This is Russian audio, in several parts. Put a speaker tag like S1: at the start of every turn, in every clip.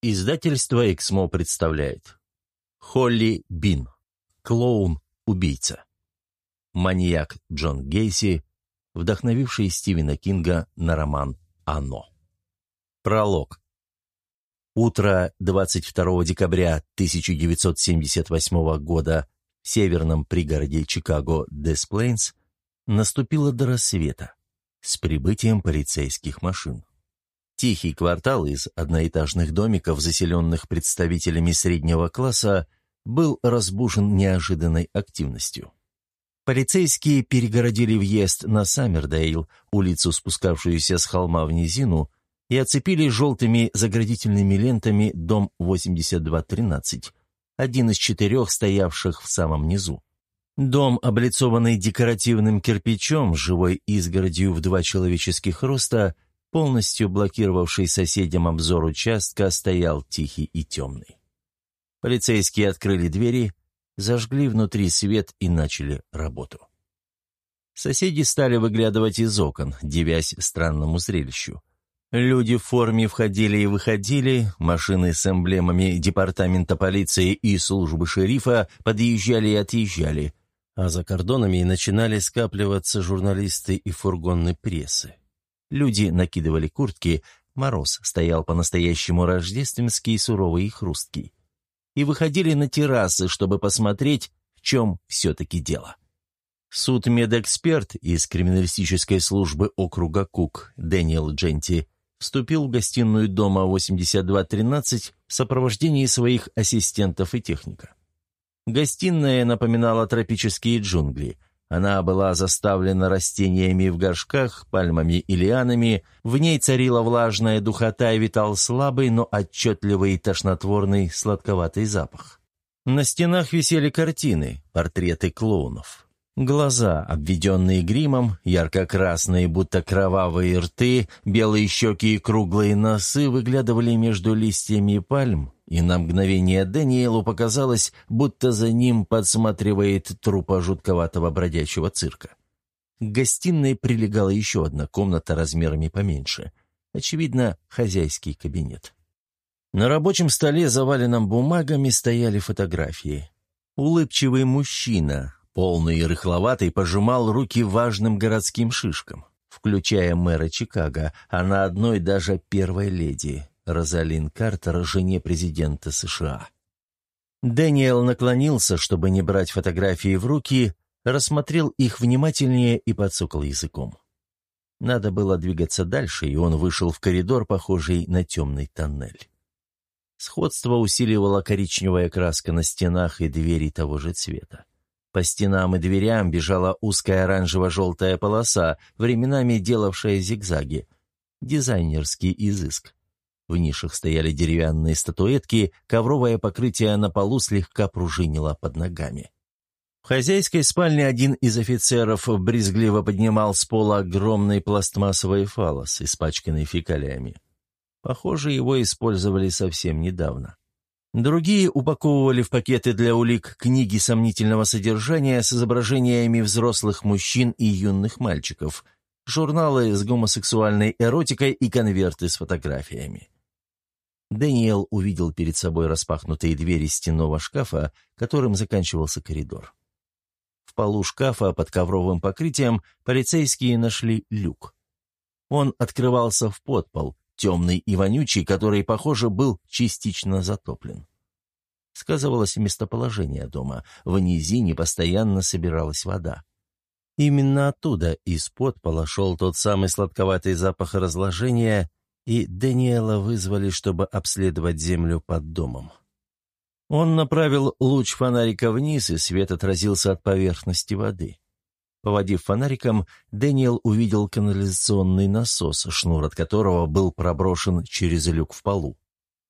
S1: Издательство «Эксмо» представляет Холли Бин Клоун-убийца Маньяк Джон Гейси, вдохновивший Стивена Кинга на роман «Оно». Пролог Утро 22 декабря 1978 года в северном пригороде Чикаго Десплейнс наступило до рассвета с прибытием полицейских машин. Тихий квартал из одноэтажных домиков, заселенных представителями среднего класса, был разбужен неожиданной активностью. Полицейские перегородили въезд на Саммердейл, улицу, спускавшуюся с холма в низину, и оцепили желтыми заградительными лентами дом 8213, один из четырех стоявших в самом низу. Дом, облицованный декоративным кирпичом, живой изгородью в два человеческих роста – полностью блокировавший соседям обзор участка, стоял тихий и темный. Полицейские открыли двери, зажгли внутри свет и начали работу. Соседи стали выглядывать из окон, девясь странному зрелищу. Люди в форме входили и выходили, машины с эмблемами департамента полиции и службы шерифа подъезжали и отъезжали, а за кордонами начинали скапливаться журналисты и фургоны прессы. Люди накидывали куртки, мороз стоял по-настоящему рождественский, суровый и хрусткий. И выходили на террасы, чтобы посмотреть, в чем все-таки дело. Суд-медэксперт из криминалистической службы округа Кук Дэниел Дженти вступил в гостиную дома 8213 в сопровождении своих ассистентов и техника. Гостиная напоминала тропические джунгли – она была заставлена растениями в горшках, пальмами и лианами, в ней царила влажная духота и витал слабый, но отчетливый и тошнотворный сладковатый запах. На стенах висели картины, портреты клоунов. Глаза, обведенные гримом, ярко-красные, будто кровавые рты, белые щеки и круглые носы выглядывали между листьями пальм, и на мгновение Дэниелу показалось, будто за ним подсматривает трупа жутковатого бродячего цирка. К гостиной прилегала еще одна комната размерами поменьше. Очевидно, хозяйский кабинет. На рабочем столе, заваленном бумагами, стояли фотографии. Улыбчивый мужчина, полный и рыхловатый, пожимал руки важным городским шишкам, включая мэра Чикаго, а на одной даже первой леди, Розалин Картер, жене президента США. Дэниел наклонился, чтобы не брать фотографии в руки, рассмотрел их внимательнее и подсокал языком. Надо было двигаться дальше, и он вышел в коридор, похожий на темный тоннель. Сходство усиливала коричневая краска на стенах и двери того же цвета. По стенам и дверям бежала узкая оранжево-желтая полоса, временами делавшая зигзаги. Дизайнерский изыск. В нишах стояли деревянные статуэтки, ковровое покрытие на полу слегка пружинило под ногами. В хозяйской спальне один из офицеров брезгливо поднимал с пола огромный пластмассовый фалос, испачканный фекалиями. Похоже, его использовали совсем недавно. Другие упаковывали в пакеты для улик книги сомнительного содержания с изображениями взрослых мужчин и юных мальчиков, журналы с гомосексуальной эротикой и конверты с фотографиями. Дэниел увидел перед собой распахнутые двери стенного шкафа, которым заканчивался коридор. В полу шкафа под ковровым покрытием полицейские нашли люк. Он открывался в подпол, темный и вонючий, который, похоже, был частично затоплен. Сказывалось местоположение дома. В низине постоянно собиралась вода. Именно оттуда, из подпола, шел тот самый сладковатый запах разложения, и Даниэла вызвали, чтобы обследовать землю под домом. Он направил луч фонарика вниз, и свет отразился от поверхности воды. Поводив фонариком, Дэниел увидел канализационный насос, шнур от которого был проброшен через люк в полу.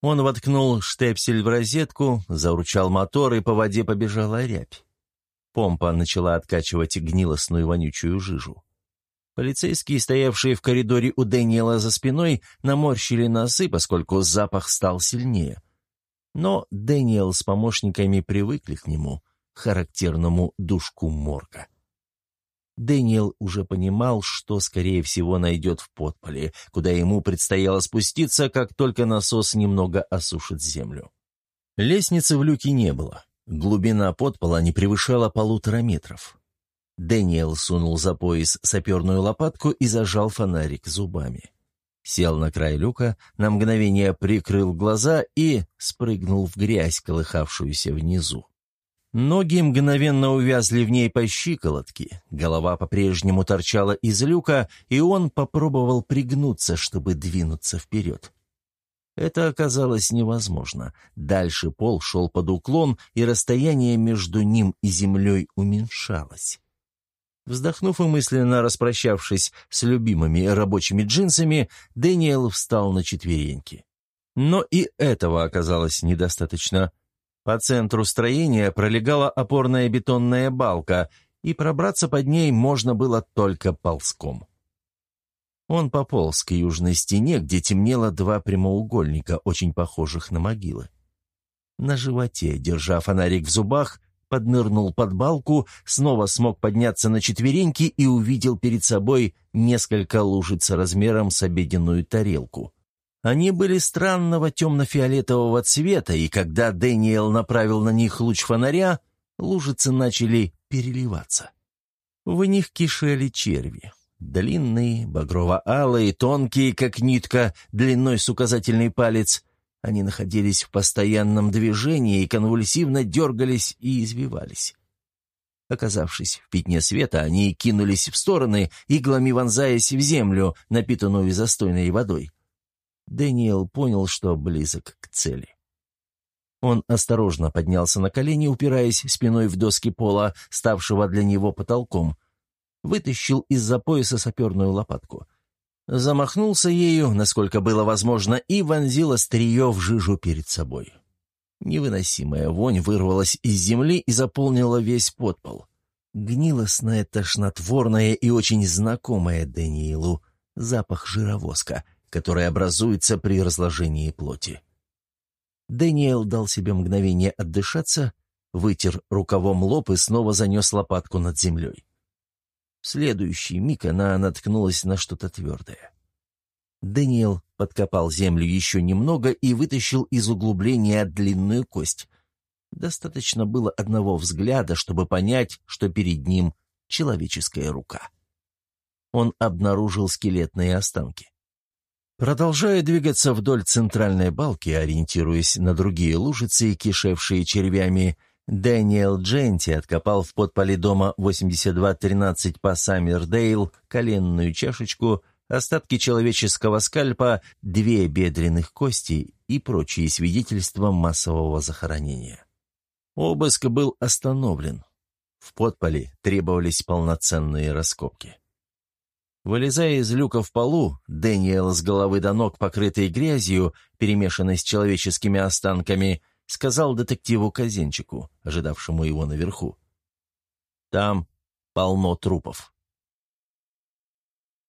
S1: Он воткнул штепсель в розетку, заурчал мотор, и по воде побежала рябь. Помпа начала откачивать гнилостную вонючую жижу. Полицейские, стоявшие в коридоре у Дэниела за спиной, наморщили носы, поскольку запах стал сильнее. Но Дэниел с помощниками привыкли к нему, характерному душку морга. Дэниел уже понимал, что, скорее всего, найдет в подполе, куда ему предстояло спуститься, как только насос немного осушит землю. Лестницы в люке не было. Глубина подпола не превышала полутора метров. Дэниел сунул за пояс саперную лопатку и зажал фонарик зубами. Сел на край люка, на мгновение прикрыл глаза и спрыгнул в грязь, колыхавшуюся внизу. Ноги мгновенно увязли в ней по щиколотке, голова по-прежнему торчала из люка, и он попробовал пригнуться, чтобы двинуться вперед. Это оказалось невозможно. Дальше пол шел под уклон, и расстояние между ним и землей уменьшалось. Вздохнув и мысленно распрощавшись с любимыми рабочими джинсами, Дэниел встал на четвереньки. Но и этого оказалось недостаточно. По центру строения пролегала опорная бетонная балка, и пробраться под ней можно было только ползком. Он пополз к южной стене, где темнело два прямоугольника, очень похожих на могилы. На животе, держа фонарик в зубах, поднырнул под балку, снова смог подняться на четвереньки и увидел перед собой несколько лужиц размером с обеденную тарелку. Они были странного темно-фиолетового цвета, и когда Дэниел направил на них луч фонаря, лужицы начали переливаться. В них кишели черви. Длинные, багрово-алые, тонкие, как нитка, длиной с указательный палец. Они находились в постоянном движении и конвульсивно дергались и извивались. Оказавшись в пятне света, они кинулись в стороны, иглами вонзаясь в землю, напитанную застойной водой. Дэниел понял, что близок к цели. Он осторожно поднялся на колени, упираясь спиной в доски пола, ставшего для него потолком. Вытащил из-за пояса саперную лопатку. Замахнулся ею, насколько было возможно, и вонзил острие в жижу перед собой. Невыносимая вонь вырвалась из земли и заполнила весь подпол. Гнилостная, тошнотворная и очень знакомая Дэниелу запах жировоска — который образуется при разложении плоти. Дэниел дал себе мгновение отдышаться, вытер рукавом лоб и снова занес лопатку над землей. В следующий миг она наткнулась на что-то твердое. Дэниел подкопал землю еще немного и вытащил из углубления длинную кость. Достаточно было одного взгляда, чтобы понять, что перед ним человеческая рука. Он обнаружил скелетные останки. Продолжая двигаться вдоль центральной балки, ориентируясь на другие лужицы, кишевшие червями, Дэниел Дженти откопал в подполе дома 8213 по Саммердейл коленную чашечку, остатки человеческого скальпа, две бедренных кости и прочие свидетельства массового захоронения. Обыск был остановлен. В подполе требовались полноценные раскопки. Вылезая из люка в полу, Дэниел с головы до ног, покрытый грязью, перемешанной с человеческими останками, сказал детективу Казенчику, ожидавшему его наверху. «Там полно трупов».